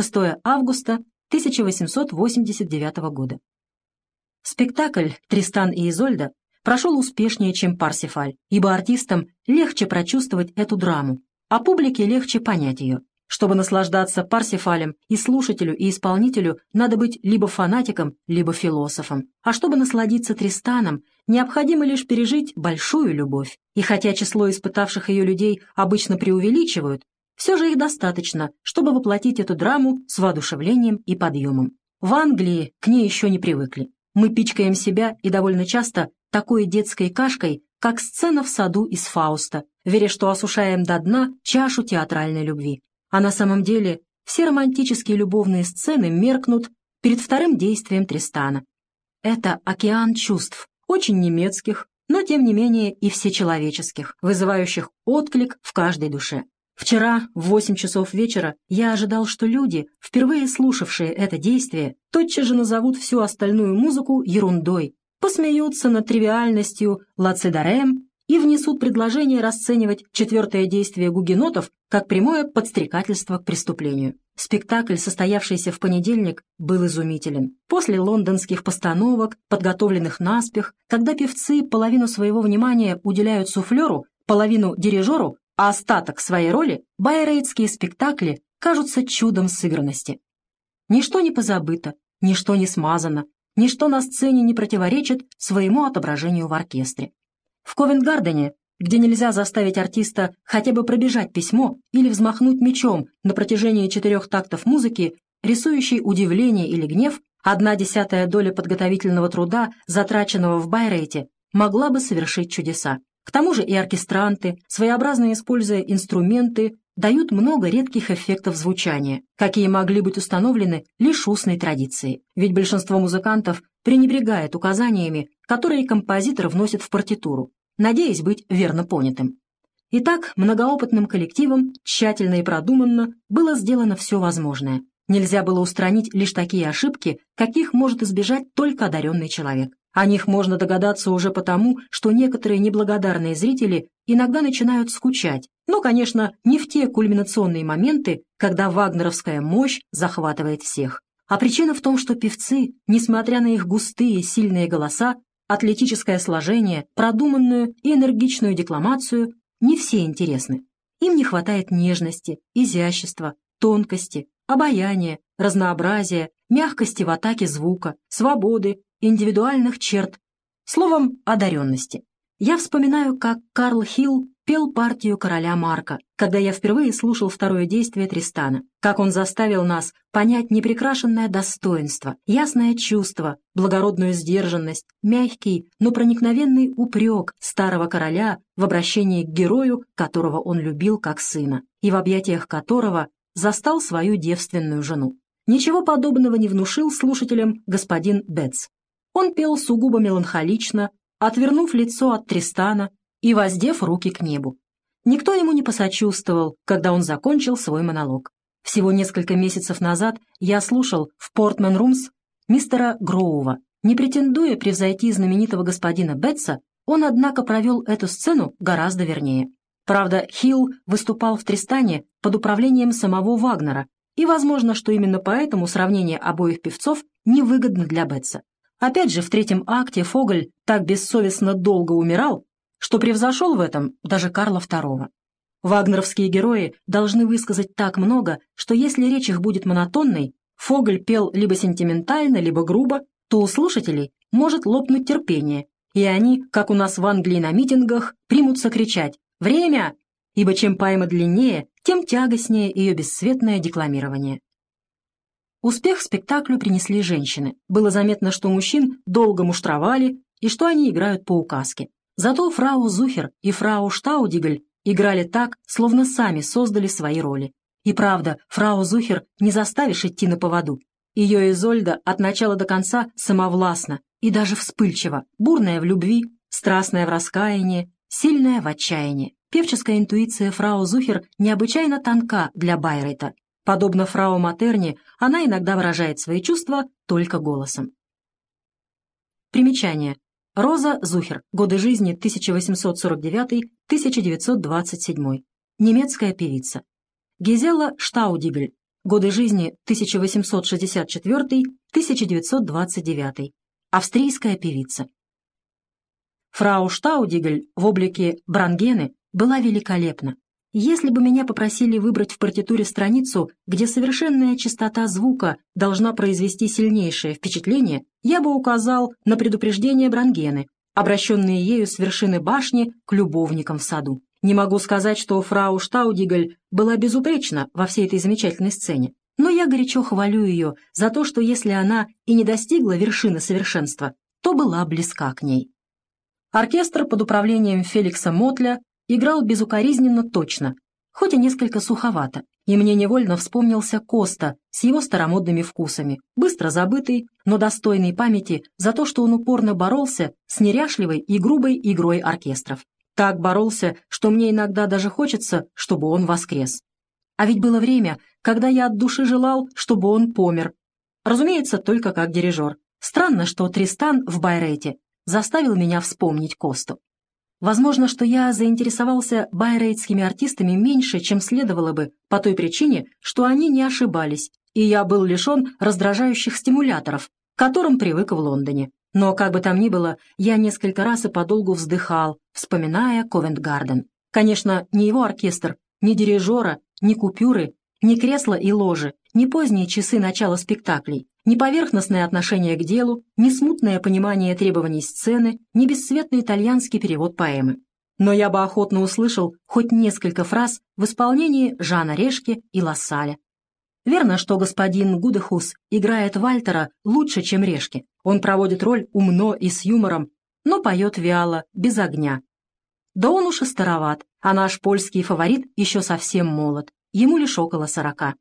6 августа 1889 года. Спектакль «Тристан и Изольда» прошел успешнее, чем «Парсифаль», ибо артистам легче прочувствовать эту драму, а публике легче понять ее. Чтобы наслаждаться Парсифалем, и слушателю, и исполнителю надо быть либо фанатиком, либо философом. А чтобы насладиться Тристаном, необходимо лишь пережить большую любовь. И хотя число испытавших ее людей обычно преувеличивают, все же их достаточно, чтобы воплотить эту драму с воодушевлением и подъемом. В Англии к ней еще не привыкли. Мы пичкаем себя и довольно часто такой детской кашкой, как сцена в саду из Фауста, веря, что осушаем до дна чашу театральной любви. А на самом деле все романтические любовные сцены меркнут перед вторым действием Тристана. Это океан чувств, очень немецких, но тем не менее и всечеловеческих, вызывающих отклик в каждой душе. Вчера в восемь часов вечера я ожидал, что люди, впервые слушавшие это действие, тотчас же назовут всю остальную музыку ерундой, посмеются над тривиальностью «Лацидарем» и внесут предложение расценивать четвертое действие гугенотов как прямое подстрекательство к преступлению. Спектакль, состоявшийся в понедельник, был изумителен. После лондонских постановок, подготовленных наспех, когда певцы половину своего внимания уделяют суфлеру, половину дирижеру, а остаток своей роли, байрейтские спектакли кажутся чудом сыгранности. Ничто не позабыто, ничто не смазано, ничто на сцене не противоречит своему отображению в оркестре. В Ковенгардене, где нельзя заставить артиста хотя бы пробежать письмо или взмахнуть мечом на протяжении четырех тактов музыки, рисующей удивление или гнев, одна десятая доля подготовительного труда, затраченного в Байрейте, могла бы совершить чудеса. К тому же и оркестранты, своеобразно используя инструменты, дают много редких эффектов звучания, какие могли быть установлены лишь устной традицией. Ведь большинство музыкантов пренебрегает указаниями, которые композитор вносит в партитуру, надеясь быть верно понятым. Итак, многоопытным коллективом тщательно и продуманно было сделано все возможное. Нельзя было устранить лишь такие ошибки, каких может избежать только одаренный человек. О них можно догадаться уже потому, что некоторые неблагодарные зрители иногда начинают скучать, но, конечно, не в те кульминационные моменты, когда вагнеровская мощь захватывает всех. А причина в том, что певцы, несмотря на их густые сильные голоса, атлетическое сложение, продуманную и энергичную декламацию, не все интересны. Им не хватает нежности, изящества, тонкости, обаяния, разнообразия, мягкости в атаке звука, свободы, индивидуальных черт, словом, одаренности. Я вспоминаю, как Карл Хилл пел партию короля Марка, когда я впервые слушал второе действие Тристана, как он заставил нас понять непрекрашенное достоинство, ясное чувство, благородную сдержанность, мягкий, но проникновенный упрек старого короля в обращении к герою, которого он любил как сына, и в объятиях которого застал свою девственную жену. Ничего подобного не внушил слушателям господин Бетц. Он пел сугубо меланхолично, отвернув лицо от Тристана и воздев руки к небу. Никто ему не посочувствовал, когда он закончил свой монолог. Всего несколько месяцев назад я слушал в Портман Румс мистера Гроува. Не претендуя превзойти знаменитого господина Бетса, он, однако, провел эту сцену гораздо вернее. Правда, Хилл выступал в Тристане под управлением самого Вагнера, и возможно, что именно поэтому сравнение обоих певцов невыгодно для Бетса. Опять же, в третьем акте Фоголь так бессовестно долго умирал, что превзошел в этом даже Карла II. Вагнеровские герои должны высказать так много, что если речь их будет монотонной, Фоголь пел либо сентиментально, либо грубо, то у слушателей может лопнуть терпение, и они, как у нас в Англии на митингах, примутся кричать «Время!», ибо чем поэма длиннее, тем тягостнее ее бесцветное декламирование. Успех спектаклю принесли женщины. Было заметно, что мужчин долго муштровали и что они играют по указке. Зато фрау Зухер и фрау Штаудигль играли так, словно сами создали свои роли. И правда, фрау Зухер не заставишь идти на поводу. Ее Изольда от начала до конца самовластна и даже вспыльчива, бурная в любви, страстная в раскаянии, сильная в отчаянии. Певческая интуиция фрау Зухер необычайно тонка для Байрейта, Подобно фрау Матерне, она иногда выражает свои чувства только голосом. Примечание. Роза Зухер. Годы жизни 1849-1927. Немецкая певица. Гизела Штаудибель. годы жизни 1864-1929, австрийская певица. Фрау Штаудигль в облике Брангены была великолепна. Если бы меня попросили выбрать в партитуре страницу, где совершенная чистота звука должна произвести сильнейшее впечатление, я бы указал на предупреждение Брангены, обращенные ею с вершины башни к любовникам в саду. Не могу сказать, что фрау Штаудигль была безупречна во всей этой замечательной сцене, но я горячо хвалю ее за то, что если она и не достигла вершины совершенства, то была близка к ней. Оркестр под управлением Феликса Мотля играл безукоризненно точно, хоть и несколько суховато, и мне невольно вспомнился Коста с его старомодными вкусами, быстро забытый, но достойный памяти за то, что он упорно боролся с неряшливой и грубой игрой оркестров. Так боролся, что мне иногда даже хочется, чтобы он воскрес. А ведь было время, когда я от души желал, чтобы он помер. Разумеется, только как дирижер. Странно, что Тристан в Байрете заставил меня вспомнить Косту. Возможно, что я заинтересовался байрейтскими артистами меньше, чем следовало бы, по той причине, что они не ошибались, и я был лишен раздражающих стимуляторов, к которым привык в Лондоне. Но, как бы там ни было, я несколько раз и подолгу вздыхал, вспоминая Ковент-Гарден. Конечно, ни его оркестр, ни дирижера, ни купюры, ни кресла и ложи, ни поздние часы начала спектаклей, ни поверхностное отношение к делу, ни смутное понимание требований сцены, ни бесцветный итальянский перевод поэмы. Но я бы охотно услышал хоть несколько фраз в исполнении Жана Решки и Лассаля, Верно, что господин Гудехус играет Вальтера лучше, чем Решки. Он проводит роль умно и с юмором, но поет вяло, без огня. Да он уж и староват, а наш польский фаворит еще совсем молод, ему лишь около сорока.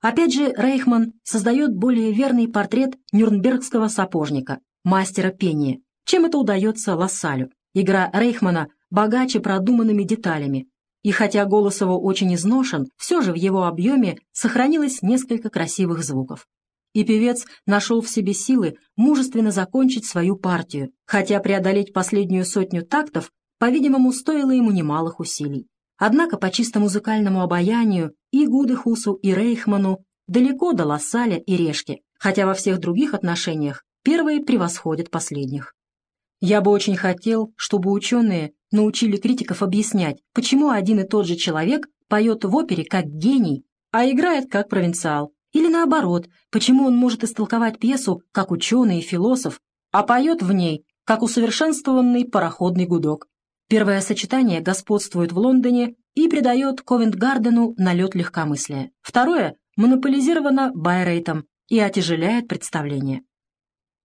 Опять же, Рейхман создает более верный портрет нюрнбергского сапожника, мастера пения, чем это удается Лассалю. Игра Рейхмана богаче продуманными деталями, и хотя голос его очень изношен, все же в его объеме сохранилось несколько красивых звуков. И певец нашел в себе силы мужественно закончить свою партию, хотя преодолеть последнюю сотню тактов, по-видимому, стоило ему немалых усилий. Однако по чисто музыкальному обаянию и Гудехусу, и Рейхману далеко до Лассаля и Решки, хотя во всех других отношениях первые превосходят последних. Я бы очень хотел, чтобы ученые научили критиков объяснять, почему один и тот же человек поет в опере как гений, а играет как провинциал. Или наоборот, почему он может истолковать пьесу как ученый и философ, а поет в ней как усовершенствованный пароходный гудок. Первое сочетание господствует в Лондоне и придает Ковент-Гардену налет легкомыслия. Второе монополизировано Байрейтом и отяжеляет представление.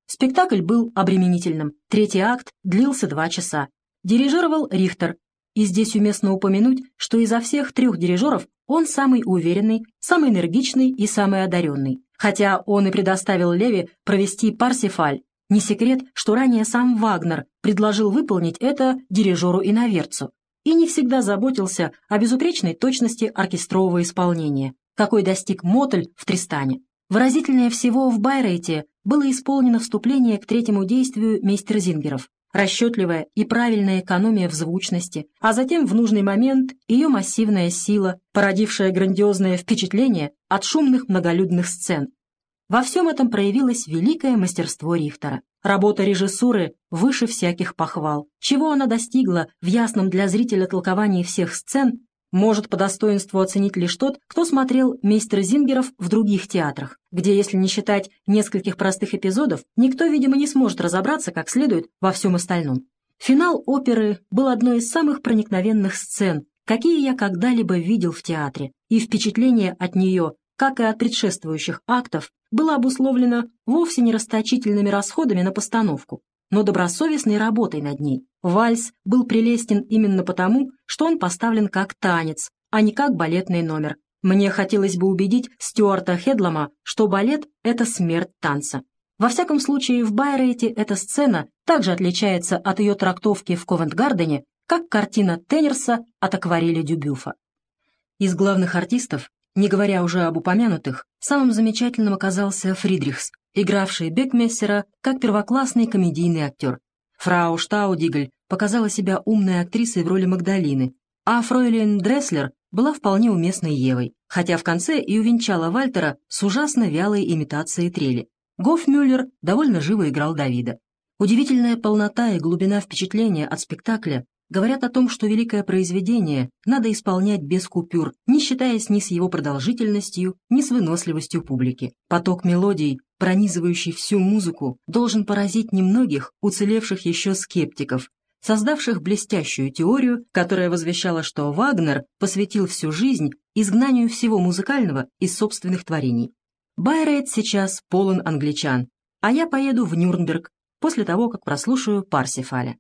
Спектакль был обременительным. Третий акт длился два часа. Дирижировал Рихтер. И здесь уместно упомянуть, что изо всех трех дирижеров он самый уверенный, самый энергичный и самый одаренный. Хотя он и предоставил Леви провести Парсифаль, не секрет, что ранее сам Вагнер предложил выполнить это дирижеру и не всегда заботился о безупречной точности оркестрового исполнения, какой достиг Мотель в Тристане. Выразительнее всего в Байрейте было исполнено вступление к третьему действию мейстерзингеров, расчетливая и правильная экономия в звучности, а затем в нужный момент ее массивная сила, породившая грандиозное впечатление от шумных многолюдных сцен. Во всем этом проявилось великое мастерство Рихтера. Работа режиссуры выше всяких похвал. Чего она достигла в ясном для зрителя толковании всех сцен, может по достоинству оценить лишь тот, кто смотрел «Мейстер Зингеров» в других театрах, где, если не считать нескольких простых эпизодов, никто, видимо, не сможет разобраться как следует во всем остальном. Финал оперы был одной из самых проникновенных сцен, какие я когда-либо видел в театре, и впечатление от нее, как и от предшествующих актов, было обусловлено вовсе не расточительными расходами на постановку, но добросовестной работой над ней. Вальс был прелестен именно потому, что он поставлен как танец, а не как балетный номер. Мне хотелось бы убедить Стюарта Хедлама, что балет — это смерть танца. Во всяком случае, в Байрейте эта сцена также отличается от ее трактовки в Ковент-Гардене, как картина Теннерса от акварели Дюбюфа. Из главных артистов, не говоря уже об упомянутых, самым замечательным оказался Фридрихс, игравший Бекмессера как первоклассный комедийный актер. Фрау Штаудигль показала себя умной актрисой в роли Магдалины, а Фройлен Дресслер была вполне уместной Евой, хотя в конце и увенчала Вальтера с ужасно вялой имитацией трели. Гофмюллер довольно живо играл Давида. Удивительная полнота и глубина впечатления от спектакля говорят о том, что великое произведение надо исполнять без купюр, не считаясь ни с его продолжительностью, ни с выносливостью публики. Поток мелодий, пронизывающий всю музыку, должен поразить немногих уцелевших еще скептиков, создавших блестящую теорию, которая возвещала, что Вагнер посвятил всю жизнь изгнанию всего музыкального из собственных творений. Байрейт сейчас полон англичан, а я поеду в Нюрнберг после того, как прослушаю Парсифаля.